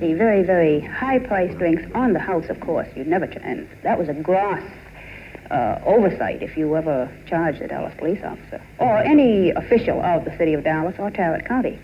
the very, very high-priced drinks on the house, of course. You'd never, and that was a gross uh, oversight if you ever charged a Dallas police officer or any official of the city of Dallas or Tarrant County.